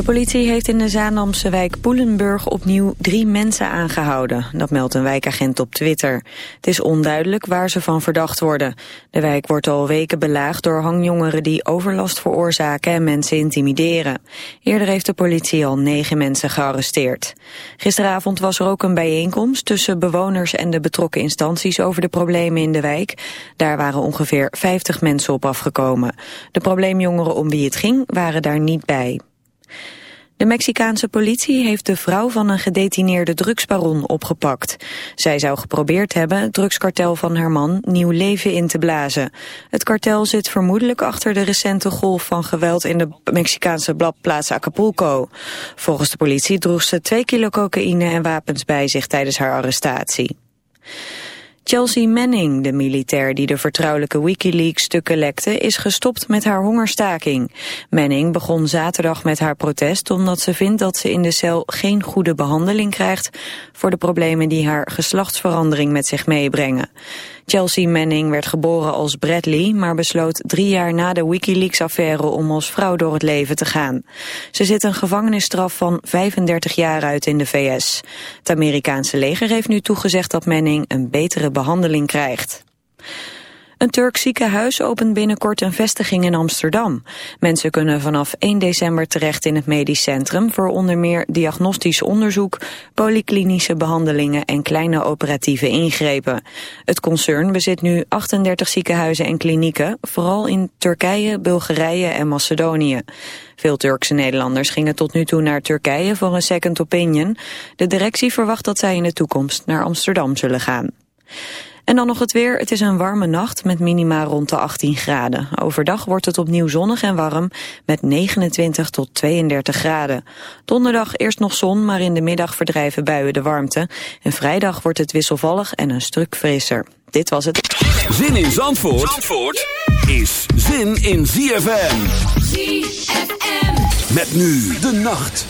De politie heeft in de Zaandamse wijk Poelenburg opnieuw drie mensen aangehouden. Dat meldt een wijkagent op Twitter. Het is onduidelijk waar ze van verdacht worden. De wijk wordt al weken belaagd door hangjongeren die overlast veroorzaken en mensen intimideren. Eerder heeft de politie al negen mensen gearresteerd. Gisteravond was er ook een bijeenkomst tussen bewoners en de betrokken instanties over de problemen in de wijk. Daar waren ongeveer 50 mensen op afgekomen. De probleemjongeren om wie het ging waren daar niet bij. De Mexicaanse politie heeft de vrouw van een gedetineerde drugsbaron opgepakt. Zij zou geprobeerd hebben het drugskartel van haar man nieuw leven in te blazen. Het kartel zit vermoedelijk achter de recente golf van geweld in de Mexicaanse bladplaats Acapulco. Volgens de politie droeg ze twee kilo cocaïne en wapens bij zich tijdens haar arrestatie. Chelsea Manning, de militair die de vertrouwelijke Wikileaks-stukken lekte, is gestopt met haar hongerstaking. Manning begon zaterdag met haar protest omdat ze vindt dat ze in de cel geen goede behandeling krijgt voor de problemen die haar geslachtsverandering met zich meebrengen. Chelsea Manning werd geboren als Bradley, maar besloot drie jaar na de Wikileaks-affaire om als vrouw door het leven te gaan. Ze zit een gevangenisstraf van 35 jaar uit in de VS. Het Amerikaanse leger heeft nu toegezegd dat Manning een betere behandeling krijgt. Een Turks ziekenhuis opent binnenkort een vestiging in Amsterdam. Mensen kunnen vanaf 1 december terecht in het medisch centrum... voor onder meer diagnostisch onderzoek, polyklinische behandelingen... en kleine operatieve ingrepen. Het concern bezit nu 38 ziekenhuizen en klinieken... vooral in Turkije, Bulgarije en Macedonië. Veel Turkse Nederlanders gingen tot nu toe naar Turkije voor een second opinion. De directie verwacht dat zij in de toekomst naar Amsterdam zullen gaan. En dan nog het weer. Het is een warme nacht met minima rond de 18 graden. Overdag wordt het opnieuw zonnig en warm met 29 tot 32 graden. Donderdag eerst nog zon, maar in de middag verdrijven buien de warmte. En vrijdag wordt het wisselvallig en een stuk frisser. Dit was het. Zin in Zandvoort, Zandvoort is zin in ZFM. ZFM. Met nu de nacht.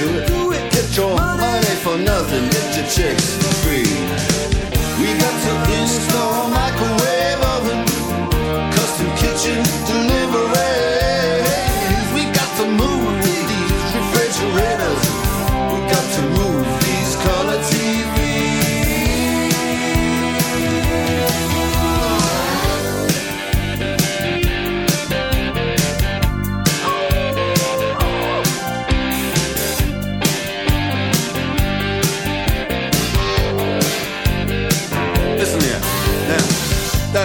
do it. Get your money for nothing, get your chicks free.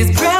these grounds.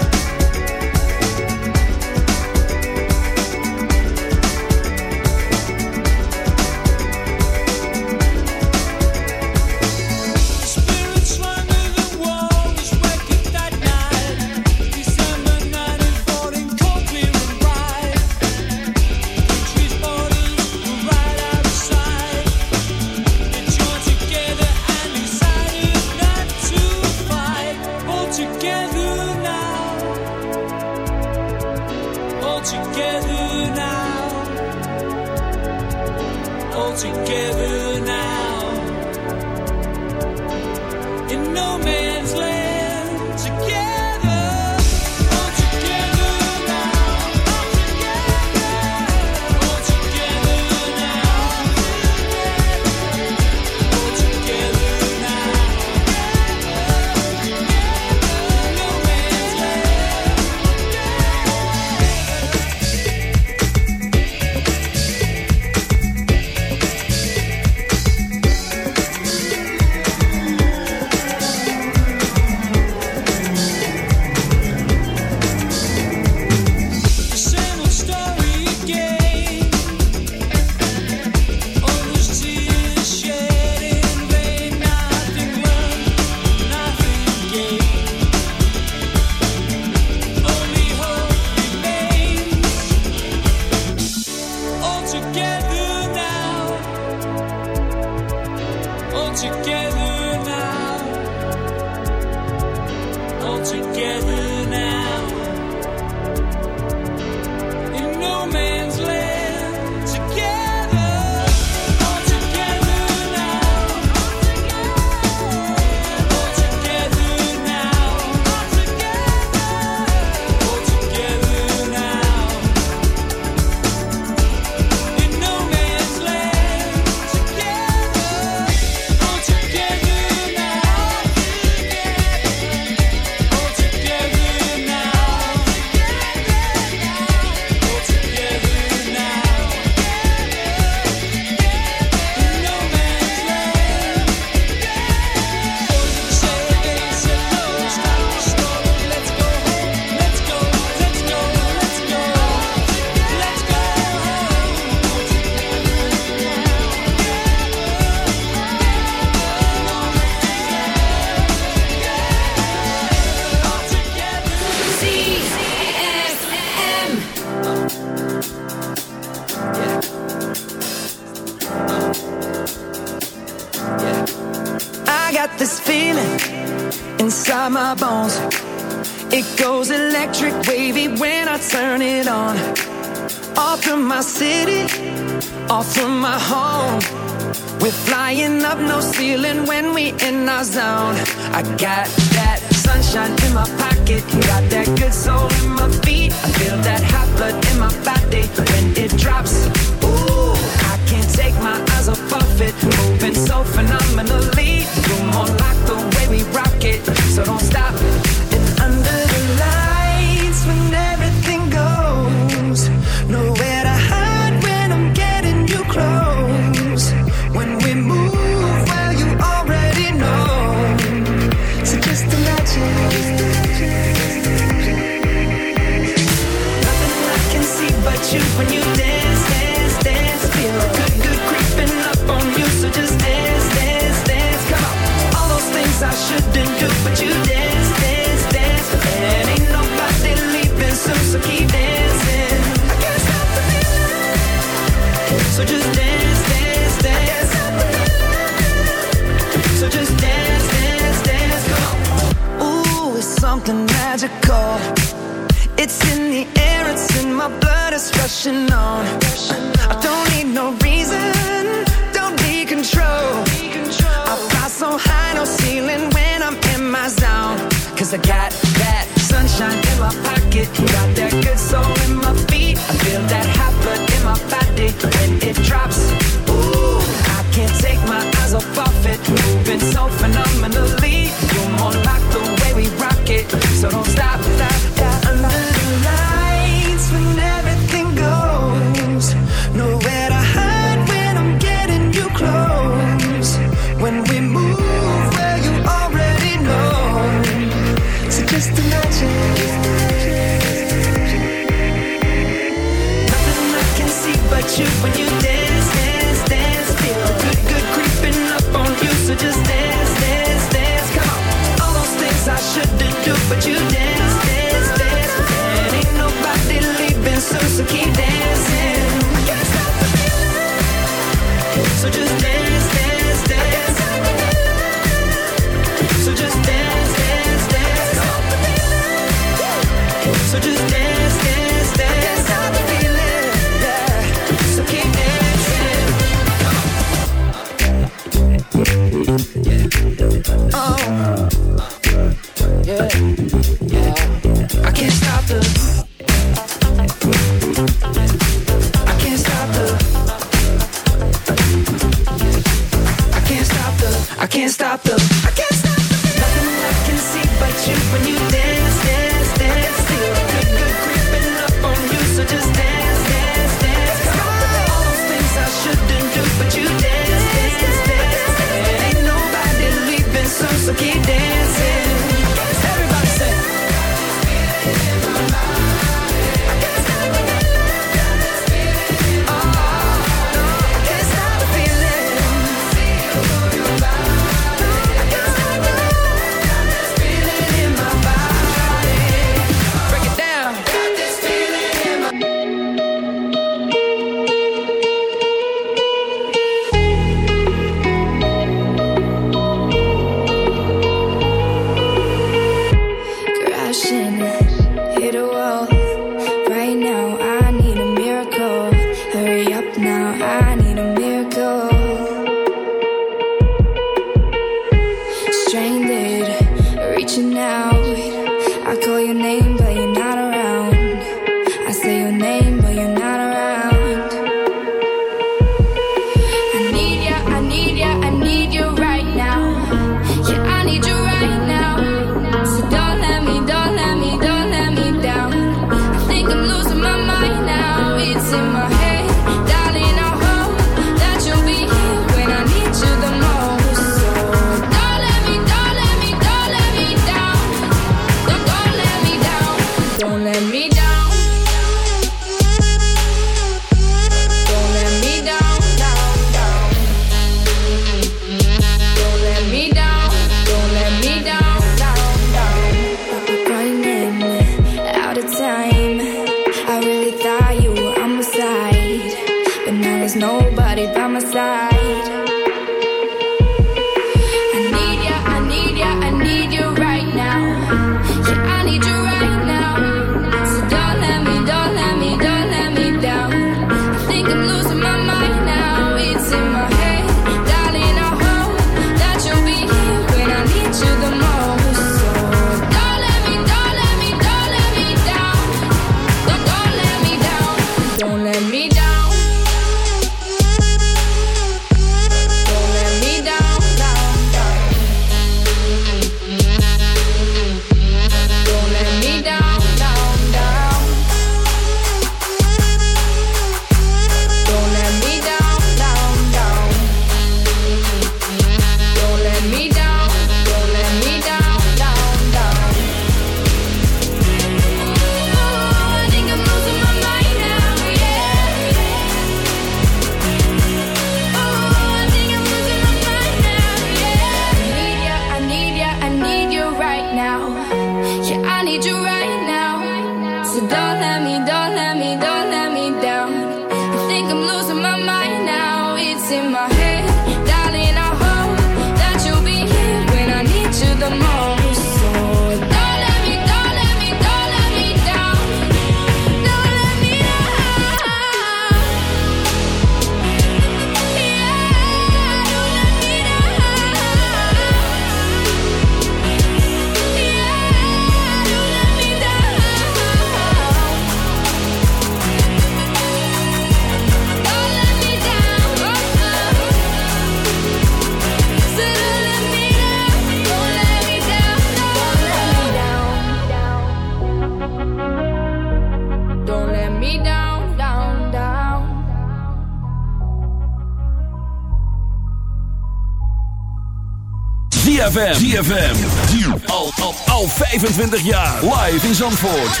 25 jaar. Live in Zandvoort.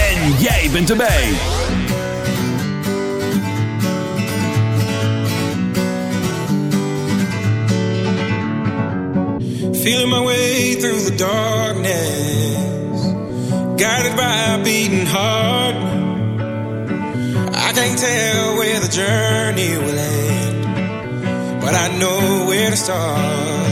En jij bent erbij. Feeling my way through the darkness. Guided by a beating heart. I can't tell where the journey will end. But I know where to start.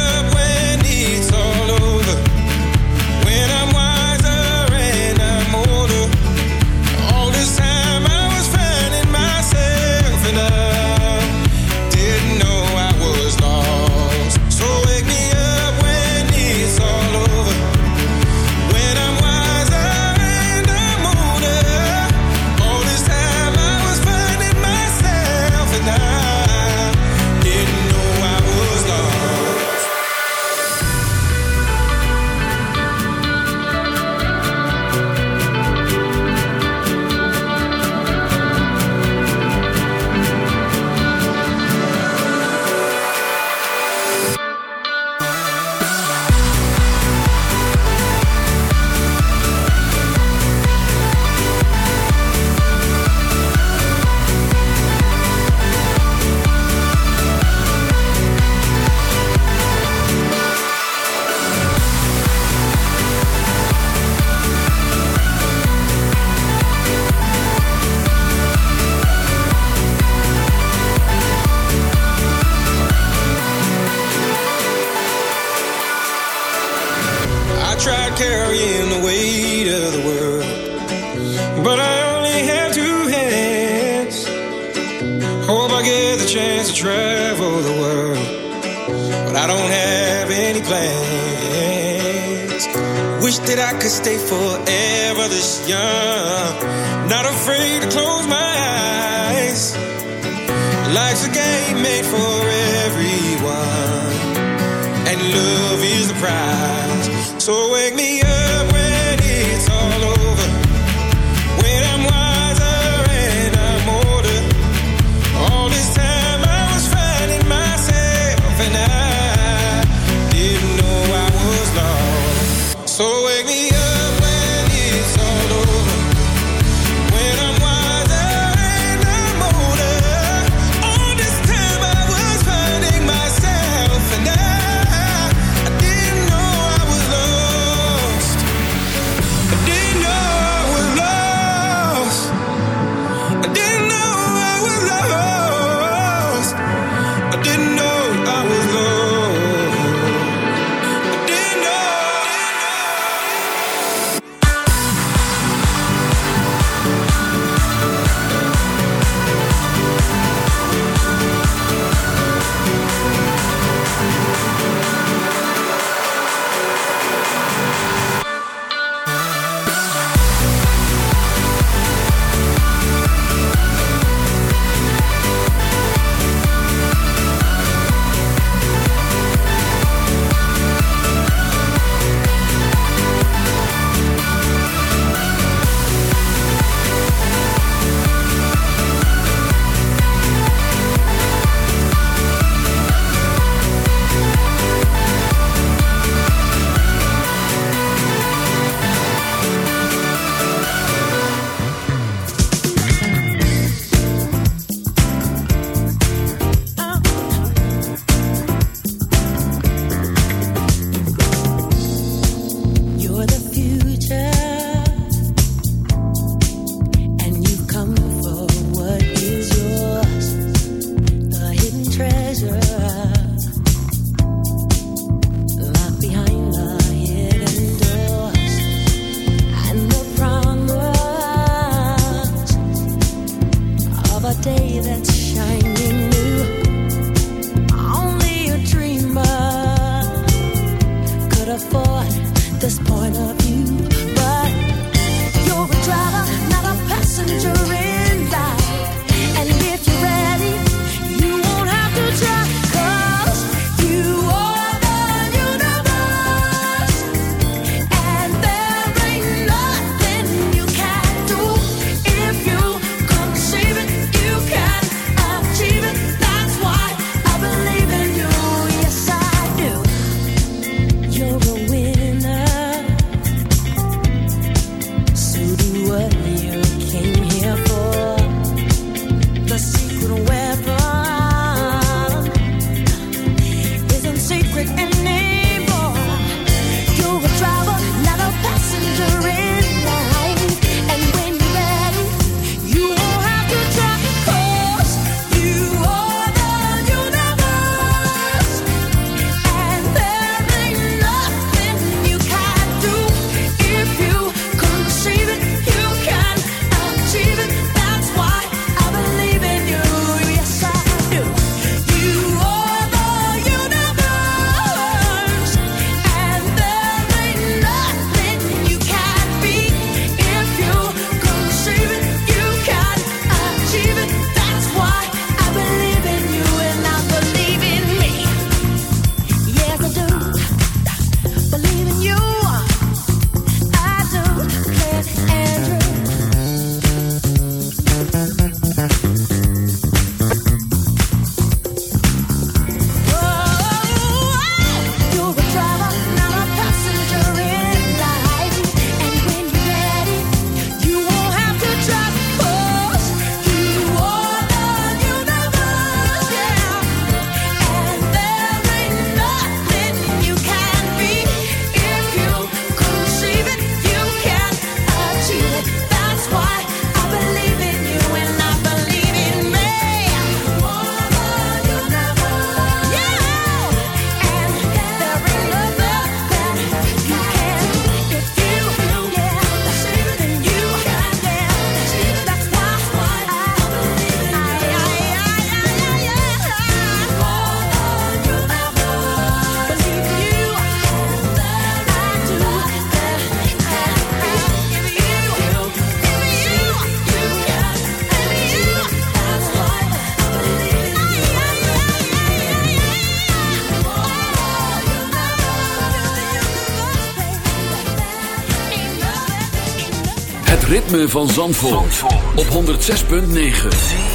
van Zandvoort, op 106.9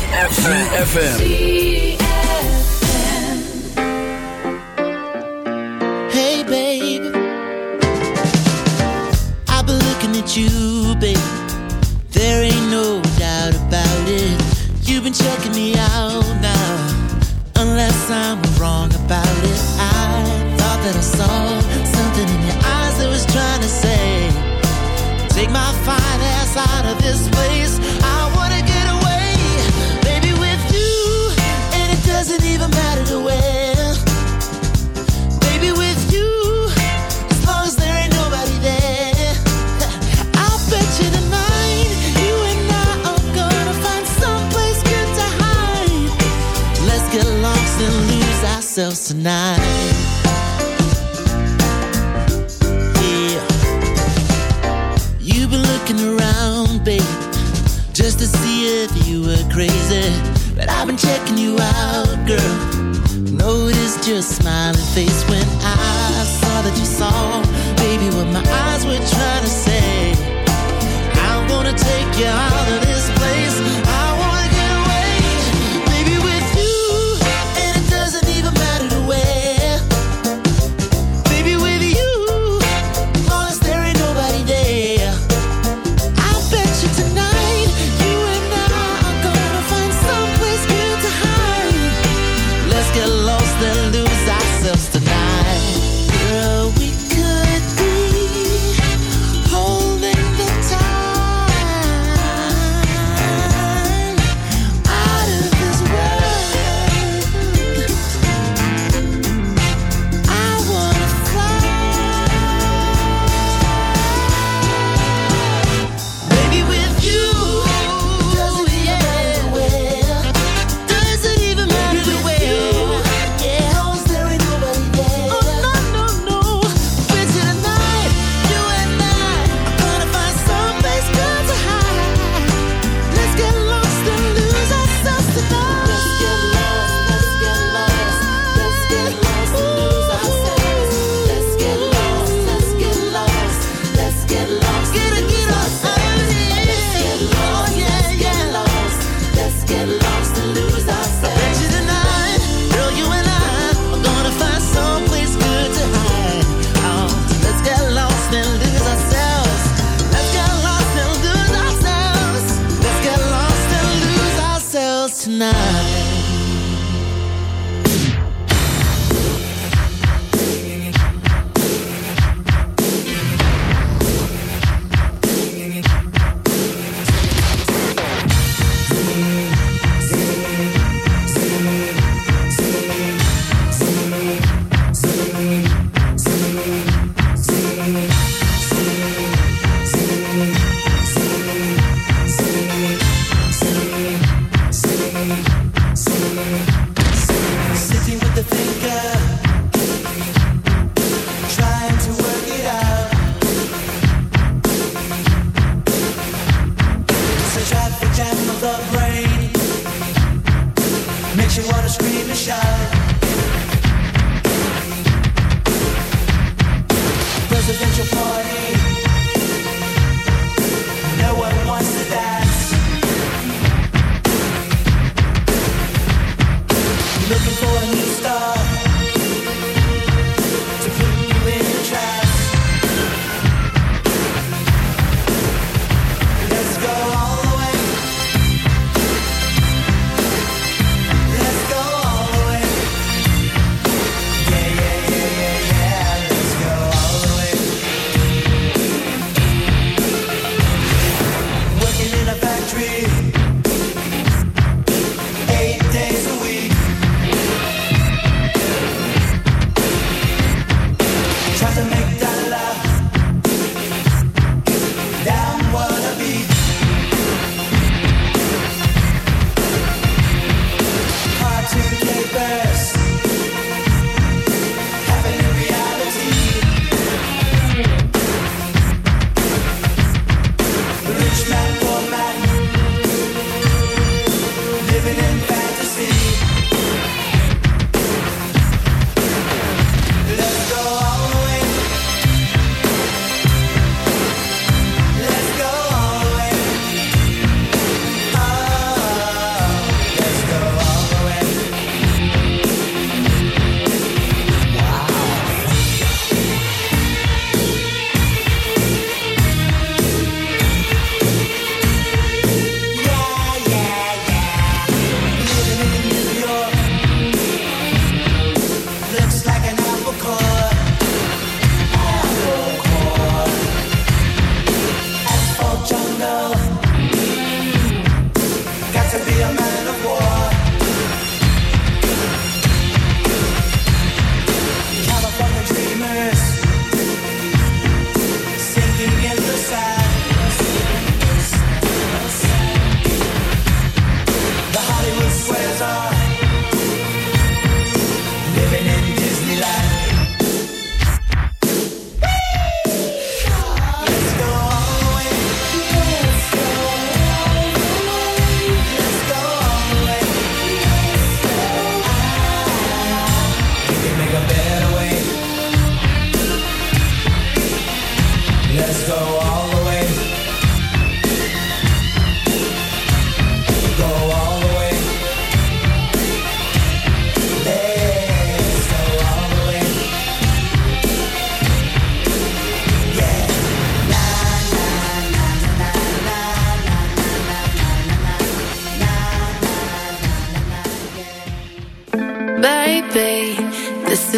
CFFM Hey baby I've been looking at you baby There ain't no doubt about it. You've been checking me out now. Unless I'm wrong about it. I thought that I saw something in your eyes that was trying to say Take my fire. side of this I've been checking you out, girl. Noticed your smiling face when I saw that you saw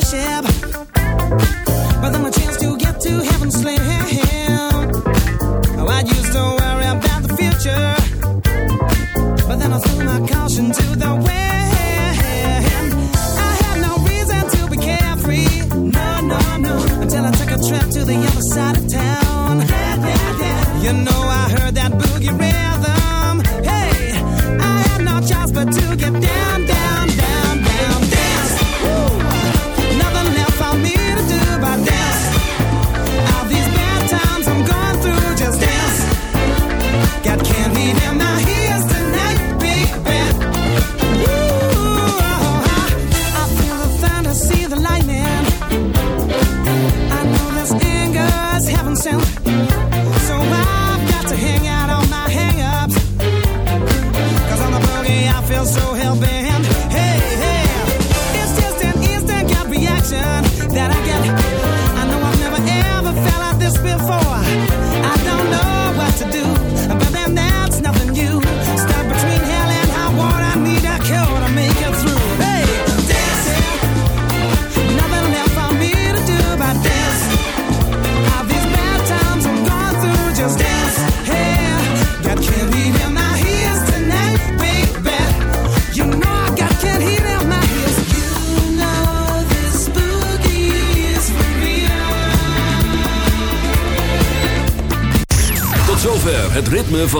worship.